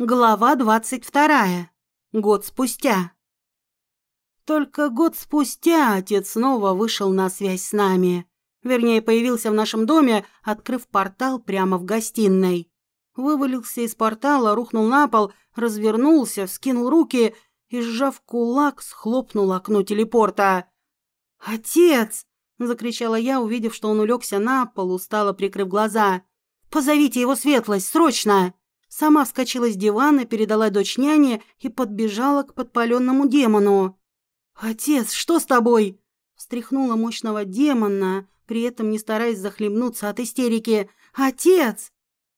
Глава двадцать вторая. Год спустя. Только год спустя отец снова вышел на связь с нами. Вернее, появился в нашем доме, открыв портал прямо в гостиной. Вывалился из портала, рухнул на пол, развернулся, вскинул руки и, сжав кулак, схлопнул окно телепорта. «Отец!» – закричала я, увидев, что он улегся на пол, устало прикрыв глаза. «Позовите его светлость, срочно!» Сама вскочила с дивана, передала дочь няне и подбежала к подпаленному демону. «Отец, что с тобой?» Встряхнула мощного демона, при этом не стараясь захлебнуться от истерики. «Отец!»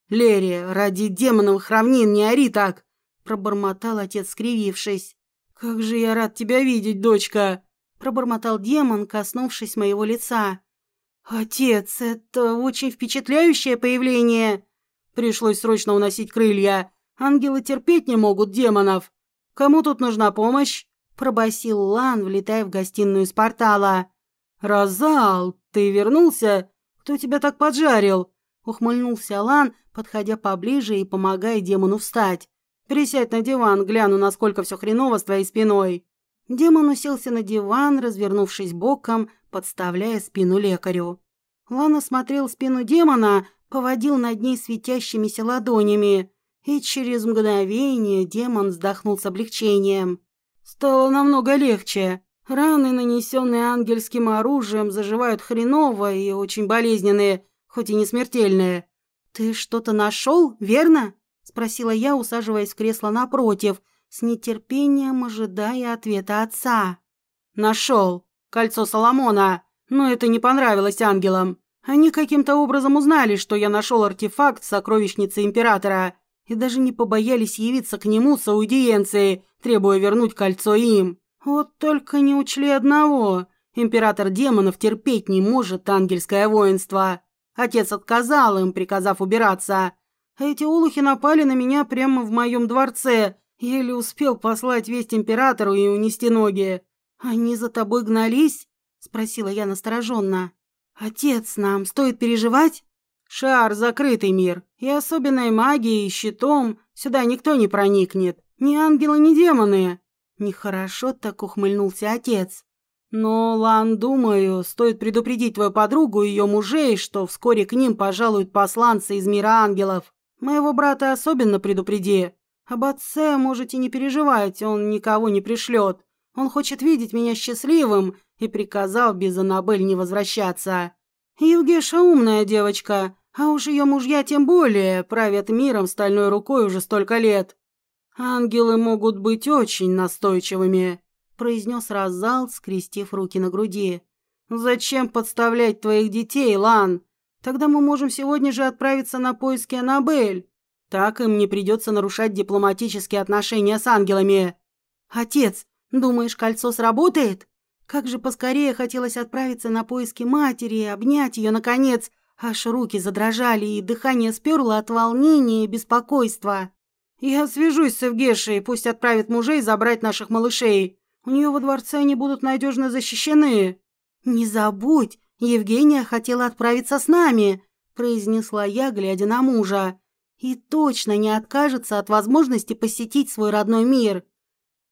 «Лерри, ради демоновых равнин не ори так!» Пробормотал отец, скривившись. «Как же я рад тебя видеть, дочка!» Пробормотал демон, коснувшись моего лица. «Отец, это очень впечатляющее появление!» Пришлось срочно уносить крылья. Ангелы терпеть не могут демонов. Кому тут нужна помощь? Пробасил Лан, влетая в гостиную с портала. «Розал, ты вернулся? Кто тебя так поджарил?» Ухмыльнулся Лан, подходя поближе и помогая демону встать. «Присядь на диван, гляну, насколько все хреново с твоей спиной». Демон уселся на диван, развернувшись боком, подставляя спину лекарю. Лан осмотрел спину демона, поводил над ней светящимися ладонями, и через мгновение демон вздохнул с облегчением. Стало намного легче. Раны, нанесенные ангельским оружием, заживают хреново и очень болезненные, хоть и не смертельные. «Ты что-то нашел, верно?» – спросила я, усаживаясь в кресло напротив, с нетерпением ожидая ответа отца. «Нашел. Кольцо Соломона. Но это не понравилось ангелам. Они каким-то образом узнали, что я нашел артефакт сокровищницы императора, и даже не побоялись явиться к нему с аудиенцией, требуя вернуть кольцо им. Вот только не учли одного. Император демонов терпеть не может ангельское воинство. Отец отказал им, приказав убираться. А эти улухи напали на меня прямо в моем дворце. Еле успел послать весть императору и унести ноги. «Они за тобой гнались?» – спросила я настороженно. «Отец, нам стоит переживать?» «Шар — закрытый мир, и особенной магией и щитом сюда никто не проникнет. Ни ангелы, ни демоны». Нехорошо так ухмыльнулся отец. «Но, Лан, думаю, стоит предупредить твою подругу и ее мужей, что вскоре к ним пожалуют посланцы из мира ангелов. Моего брата особенно предупреди. Об отце можете не переживать, он никого не пришлет. Он хочет видеть меня счастливым и приказал без Аннабель не возвращаться. Евгеша умная девочка, а уж ее мужья тем более правят миром стальной рукой уже столько лет. Ангелы могут быть очень настойчивыми, произнес Разал, скрестив руки на груди. Зачем подставлять твоих детей, Лан? Тогда мы можем сегодня же отправиться на поиски Аннабель. Так им не придется нарушать дипломатические отношения с ангелами. Отец, думаешь, кольцо сработает? Как же поскорее хотелось отправиться на поиски матери и обнять ее, наконец. Аж руки задрожали, и дыхание сперло от волнения и беспокойства. «Я свяжусь с Евгешей, пусть отправит мужей забрать наших малышей. У нее во дворце они будут надежно защищены». «Не забудь, Евгения хотела отправиться с нами», произнесла я, глядя на мужа. «И точно не откажется от возможности посетить свой родной мир».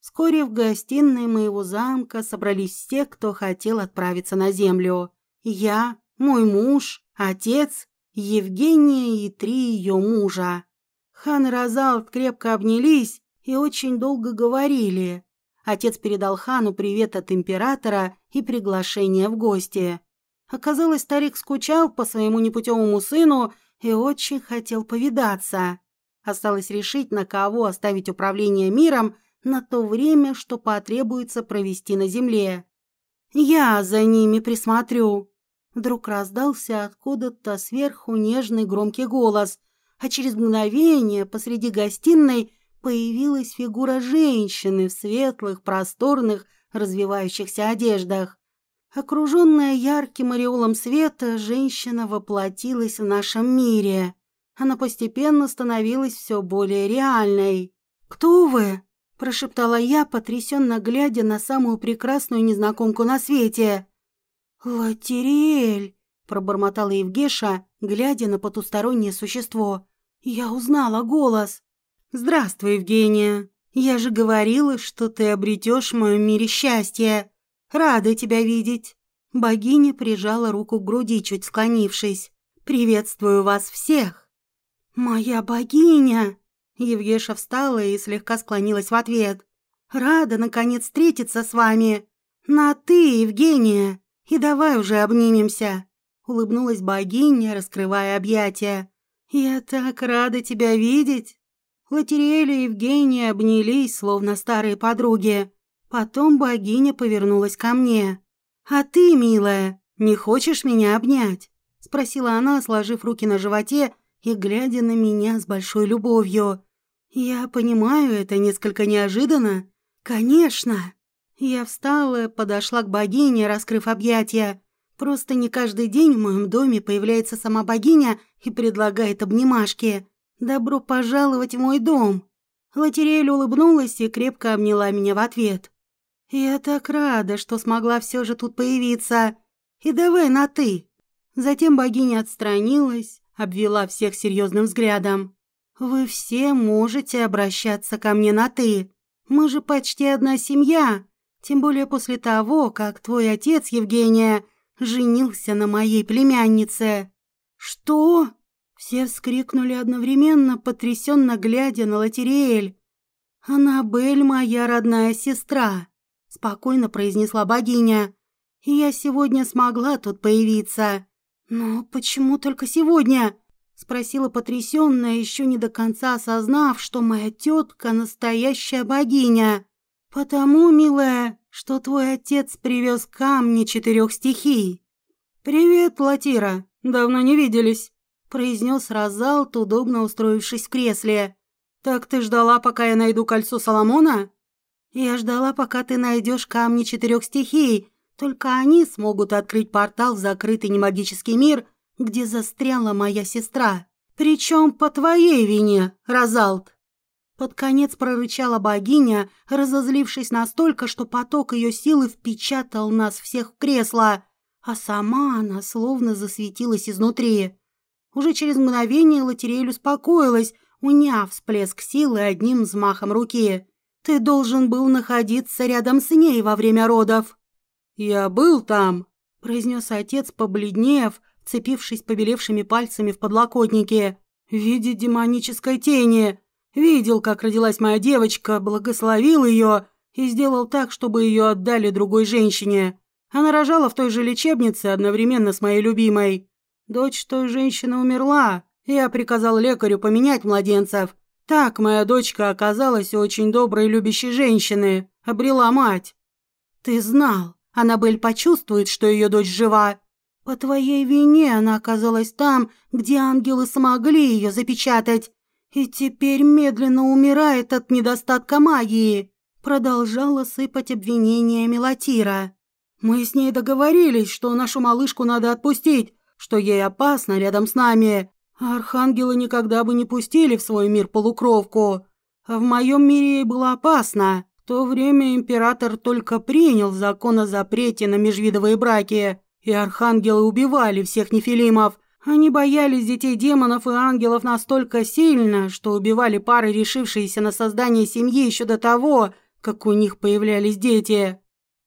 Вскоре в гостиной моего замка собрались все, кто хотел отправиться на землю. Я, мой муж, отец, Евгения и три ее мужа. Хан и Розалт крепко обнялись и очень долго говорили. Отец передал хану привет от императора и приглашение в гости. Оказалось, старик скучал по своему непутевому сыну и очень хотел повидаться. Осталось решить, на кого оставить управление миром – на то время, что потребуется провести на земле. Я за ними присмотрю. Вдруг раздался откуда-то сверху нежный громкий голос, а через мгновение посреди гостиной появилась фигура женщины в светлых, просторных, развивающихся одеждах. Окруженная ярким ореолом света, женщина воплотилась в нашем мире. Она постепенно становилась все более реальной. «Кто вы?» Прошептала я, потрясенно глядя на самую прекрасную незнакомку на свете. «Латериэль!» – пробормотала Евгеша, глядя на потустороннее существо. «Я узнала голос!» «Здравствуй, Евгения. Я же говорила, что ты обретешь в моем мире счастье. Рада тебя видеть». Богиня прижала руку к груди, чуть склонившись. «Приветствую вас всех!» «Моя богиня!» Евгеша встала и слегка склонилась в ответ. «Рада, наконец, встретиться с вами! На «ты», Евгения! И давай уже обнимемся!» Улыбнулась богиня, раскрывая объятия. «Я так рада тебя видеть!» Латериэль и Евгения обнялись, словно старые подруги. Потом богиня повернулась ко мне. «А ты, милая, не хочешь меня обнять?» Спросила она, сложив руки на животе и глядя на меня с большой любовью. «Я понимаю, это несколько неожиданно». «Конечно!» Я встала, подошла к богине, раскрыв объятия. Просто не каждый день в моем доме появляется сама богиня и предлагает обнимашки. «Добро пожаловать в мой дом!» Латерель улыбнулась и крепко обняла меня в ответ. «Я так рада, что смогла все же тут появиться. И давай на «ты». Затем богиня отстранилась, обвела всех серьезным взглядом. «Вы все можете обращаться ко мне на «ты». Мы же почти одна семья, тем более после того, как твой отец, Евгения, женился на моей племяннице». «Что?» Все вскрикнули одновременно, потрясенно глядя на Латериэль. «Аннабель моя родная сестра», — спокойно произнесла богиня. «И я сегодня смогла тут появиться». «Но почему только сегодня?» — спросила потрясённая, еще не до конца осознав, что моя тетка настоящая богиня. «Потому, милая, что твой отец привез камни четырех стихий». «Привет, Латира, давно не виделись» произнес Розалт, удобно устроившись в кресле. «Так ты ждала, пока я найду кольцо Соломона?» «Я ждала, пока ты найдешь камни четырех стихий. Только они смогут открыть портал в закрытый немагический мир, где застряла моя сестра. Причем по твоей вине, Розалт!» Под конец прорычала богиня, разозлившись настолько, что поток ее силы впечатал нас всех в кресло, а сама она словно засветилась изнутри. Уже через мгновение Латерель успокоилась, уняв всплеск силы одним взмахом руки. «Ты должен был находиться рядом с ней во время родов». «Я был там», — произнес отец, побледнев, вцепившись побелевшими пальцами в подлокотники. «В виде демонической тени. Видел, как родилась моя девочка, благословил ее и сделал так, чтобы ее отдали другой женщине. Она рожала в той же лечебнице одновременно с моей любимой. Дочь той женщины умерла. Я приказал лекарю поменять младенцев. Так моя дочка оказалась очень доброй и любящей женщиной, обрела мать. Ты знал, Аннабель почувствует, что ее дочь жива. По твоей вине она оказалась там, где ангелы смогли ее запечатать. И теперь медленно умирает от недостатка магии. Продолжала сыпать обвинениями Латира. Мы с ней договорились, что нашу малышку надо отпустить, что ей опасно рядом с нами. Архангелы никогда бы не пустили в свой мир полукровку. А в моем мире ей было опасно. В то время император только принял закон о запрете на межвидовые браки, и архангелы убивали всех нефилимов. Они боялись детей демонов и ангелов настолько сильно, что убивали пары, решившиеся на создание семьи еще до того, как у них появлялись дети.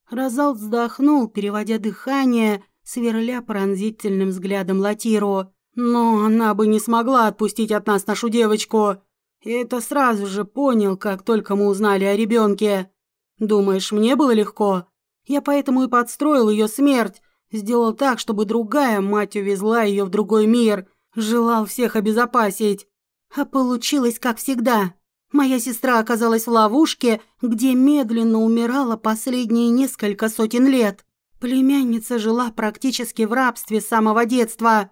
Розал вздохнул, переводя дыхание, сверля пронзительным взглядом Латиру. «Но она бы не смогла отпустить от нас нашу девочку. И это сразу же понял, как только мы узнали о ребенке. Думаешь, мне было легко? Я поэтому и подстроил ее смерть, сделал так, чтобы другая мать увезла ее в другой мир, желал всех обезопасить. А получилось, как всегда. Моя сестра оказалась в ловушке, где медленно умирала последние несколько сотен лет. Племянница жила практически в рабстве с самого детства,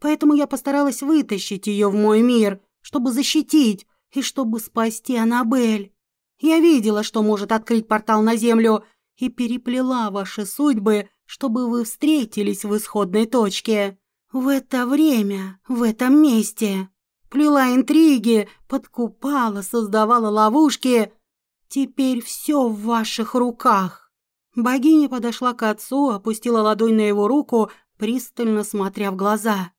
поэтому я постаралась вытащить ее в мой мир, чтобы защитить и чтобы спасти Аннабель. Я видела, что может открыть портал на землю, и переплела ваши судьбы, чтобы вы встретились в исходной точке. В это время, в этом месте. Плела интриги, подкупала, создавала ловушки. Теперь все в ваших руках. Богиня подошла к отцу, опустила ладонь на его руку, пристально смотря в глаза.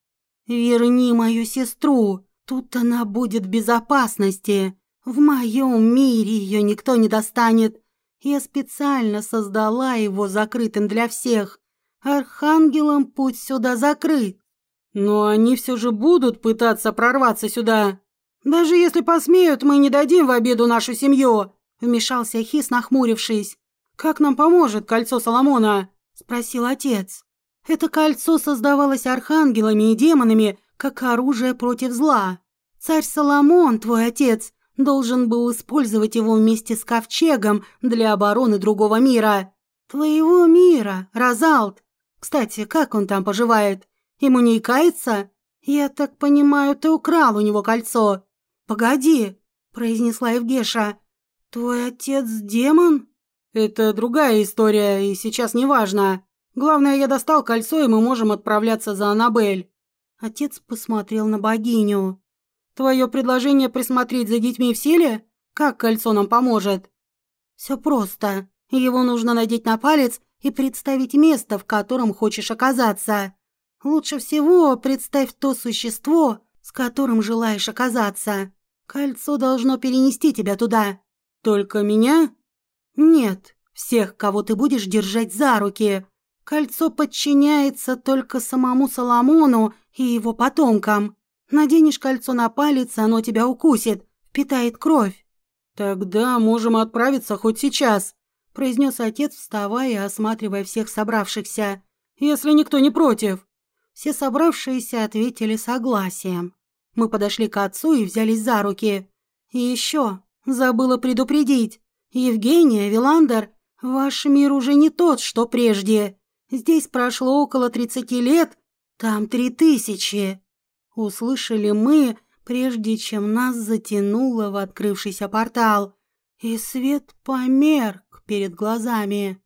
«Верни мою сестру, тут она будет в безопасности. В моем мире ее никто не достанет. Я специально создала его закрытым для всех. Архангелам путь сюда закрыт. Но они все же будут пытаться прорваться сюда. Даже если посмеют, мы не дадим в обиду нашу семью, вмешался Хис, нахмурившись. Как нам поможет кольцо Соломона? спросил отец. Это кольцо создавалось архангелами и демонами как оружие против зла. Царь Соломон, твой отец, должен был использовать его вместе с ковчегом для обороны другого мира. Твоего мира, Розалт. Кстати, как он там поживает? Ему не икается? Я так понимаю, ты украл у него кольцо. Погоди, произнесла Евгеша. Твой отец демон? Это другая история, и сейчас не важно. Главное, я достал кольцо, и мы можем отправляться за Анабель. Отец посмотрел на богиню. Твое предложение присмотреть за детьми в силе? Как кольцо нам поможет? Все просто. Его нужно надеть на палец и представить место, в котором хочешь оказаться. Лучше всего представь то существо, с которым желаешь оказаться. Кольцо должно перенести тебя туда. Только меня? Нет, всех, кого ты будешь держать за руки. Кольцо подчиняется только самому Соломону и его потомкам. Наденешь кольцо на палец, оно тебя укусит, впитает кровь. Тогда можем отправиться хоть сейчас, произнес отец, вставая и осматривая всех собравшихся. Если никто не против. Все собравшиеся ответили согласием. Мы подошли к отцу и взялись за руки. И еще забыла предупредить. Евгения, Виландер, ваш мир уже не тот, что прежде. Здесь прошло около тридцати лет, там три тысячи услышали мы, прежде чем нас затянуло в открывшийся портал, и свет померк перед глазами.